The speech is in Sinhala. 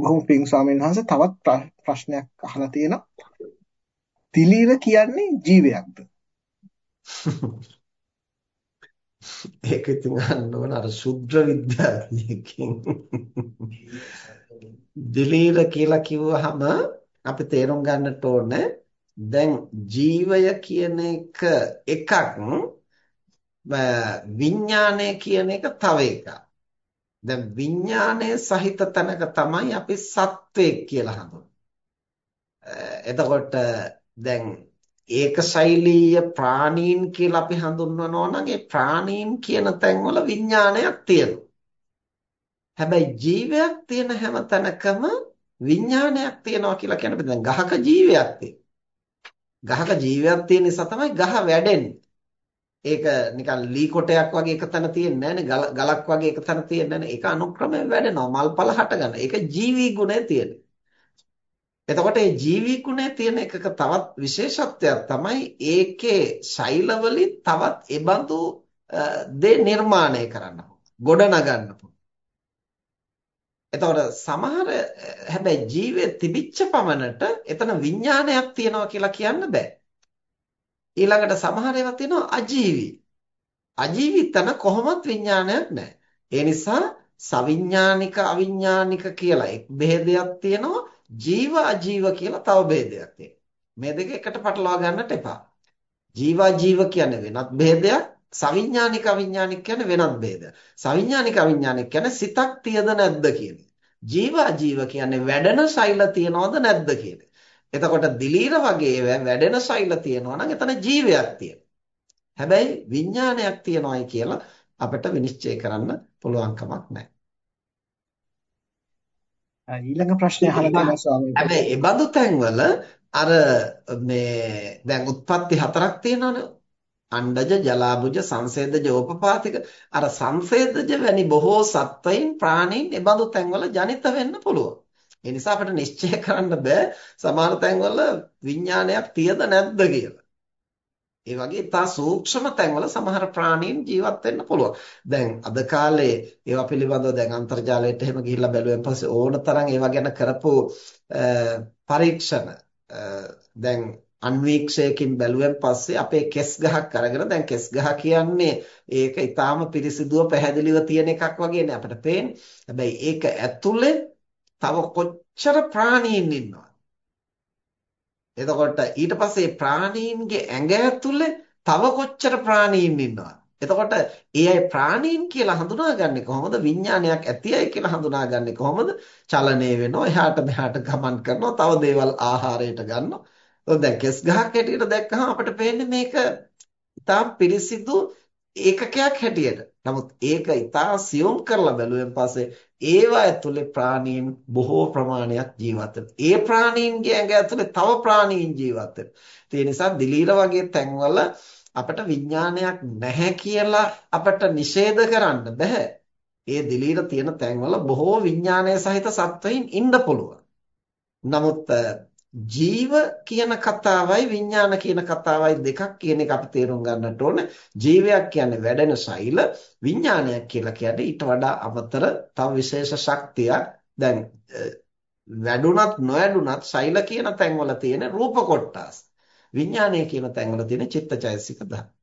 බොහොම පිං ස්වාමීන් වහන්සේ තවත් ප්‍රශ්නයක් අහලා තියෙනවා. තිලීර කියන්නේ ජීවයක්ද? ඒක ඉතින් අහන්න ඕන අර ශුද්‍ර විද්‍යාඥයෙක්ගෙන්. දිලීර කියලා කිව්වහම අපි තේරුම් ගන්නට ඕනේ දැන් ජීවය කියන එක එකක් විඥානය කියන එක තව එකක්. දැන් විඥානය සහිත තැනක තමයි අපි සත්වයක් කියලා හඳුන්වන්නේ. එතකොට දැන් ඒක ශෛලීය ප්‍රාණීන් කියලා අපි හඳුන්වනවා නම් ඒ ප්‍රාණීන් කියන තැන්වල විඥානයක් තියෙනවා. හැබැයි ජීවයක් තියෙන හැම තැනකම විඥානයක් තියෙනවා කියලා කියන්නේ දැන් ගහක ජීවයක් තියෙනවා. ගහක ජීවයක් තියෙන නිසා තමයි ගහ වැඩෙන්නේ. ඒක නිකන් ලී කොටයක් වගේ එක තැන තියෙන්නේ නැහැනේ ගලක් වගේ එක තැන තියෙන්නේ නැහැනේ ඒක අනුක්‍රමයෙන් වැඩෙනවා මල්පල හට ගන්න. ඒක ජීවී ගුණය තියෙන්නේ. එතකොට මේ ජීවී ගුණය තියෙන එකක තවත් විශේෂත්වයක් තමයි ඒකේ ශෛලවලින් තවත් ඒබඳු දේ නිර්මාණය කරන්න ගොඩ නගන්න එතකොට සමහර හැබැයි ජීවයේ තිබිච්ච පමණට එතන විඥානයක් තියනවා කියලා කියන්න බෑ. ඊළඟට සමහර ඒවා තියෙනවා අජීවී. අජීවී තන කොහොමත් විඥානයක් නැහැ. ඒ නිසා සවිඥානික අවිඥානික කියලා එක් බෙහෙදයක් තියෙනවා. ජීව අජීව කියලා තව බෙහෙදයක් තියෙනවා. මේ දෙක එකට පටලවා ගන්නට එපා. ජීව අජීව කියන්නේ වෙනත් බෙහෙදයක්. සවිඥානික අවිඥානික කියන්නේ වෙනත් බෙහෙදයක්. සවිඥානික අවිඥානික කියන්නේ සිතක් තියද නැද්ද කියන ජීව අජීව කියන්නේ වැඩෙන ශෛල තියනවද නැද්ද කියන එතකොට දිලීර වගේ වැඩෙන ශෛල තියෙනවා නම් එතන ජීවයක් තියෙනවා. හැබැයි විඥානයක් තියෙනවායි කියලා අපිට විනිශ්චය කරන්න පුළුවන් කමක් නැහැ. ඊළඟ ප්‍රශ්නේ අහලා තියෙනවා ස්වාමීන්. හැබැයි ඒ බඳු තැන්වල අර මේ දැන් උත්පත්ති හතරක් තියෙනවනේ. අණ්ඩජ ජලාබුජ සංසේදජ ඕපපාතික අර සංසේදජ වැනි බොහෝ සත්වයින් ප්‍රාණීන් ඒ බඳු තැන්වල ජනිත වෙන්න පුළුවන්. ඒ නිසා අපිට නිශ්චය කරන්න බෑ සමහර තැන්වල විඥානයක් තියද නැද්ද කියලා. ඒ වගේ තා සූක්ෂම තැන්වල සමහර ප්‍රාණීන් ජීවත් වෙන්න පුළුවන්. දැන් අද කාලේ ඒවා පිළිබඳව දැන් අන්තර්ජාලයට එහෙම ගිහිල්ලා බැලුවෙන් පස්සේ ඕන තරම් ඒවා ගැන කරපු පරීක්ෂණ දැන් අන්වීක්ෂයකින් බැලුවෙන් පස්සේ අපේ කෙස් ගහක් අරගෙන දැන් කෙස් ගහ කියන්නේ ඒක ඊටාම පිරිසිදුව පැහැදිලිව තියෙන එකක් වගේ නේ අපිට පේන්නේ. හැබැයි ඒක ඇතුලේ තව කොච්චර ප්‍රාණීන් ඉන්නවද? එතකොට ඊට පස්සේ ප්‍රාණීන්ගේ ඇඟ ඇතුලේ තව කොච්චර ප්‍රාණීන් ඉන්නවද? එතකොට ඒ අය ප්‍රාණීන් කියලා හඳුනාගන්නේ කොහොමද? විඥානයක් ඇතියයි කියලා හඳුනාගන්නේ කොහොමද? චලනය වෙනවා, එහාට මෙහාට ගමන් කරනවා, තව දේවල් ආහාරයට ගන්නවා. දැන් කෙස් ගහක් හැටියට දැක්කහම අපිට පේන්නේ මේක ඉතාම පිරිසිදු ඒකකයක් හැටියට. නමුත් ඒක ඉතා සියුම් කරලා බැලුවෙන් පස්සේ ඒවා ඇතුලේ ප්‍රාණීන් බොහෝ ප්‍රමාණයක් ජීවත් ඒ ප්‍රාණීන්ගේ ඇඟ ඇතුලේ තව ප්‍රාණීන් ජීවත් ඒ නිසා දිලීර වගේ තැන්වල අපිට විඥානයක් නැහැ කියලා අපිට නිෂේධ කරන්න බෑ. ඒ දිලීර තියෙන තැන්වල බොහෝ විඥානය සහිත සත්වයින් ඉන්න පුළුවන්. නමුත් ජීව කියන කතාවයි විඥාන කියන කතාවයි දෙකක් කියන එක අපි තේරුම් ගන්නට ඕන. ජීවයක් කියන්නේ වැඩෙන ශෛල, විඥානයක් කියලා කියන්නේ ඊට වඩා අමතර තව විශේෂ ශක්තියක්. දැන් වැඩුණත් නොවැඩුණත් ශෛල කියන තැන්වල තියෙන රූප කොටස්. විඥානය කියන තැන්වල තියෙන චිත්තචෛසික ධර්ම.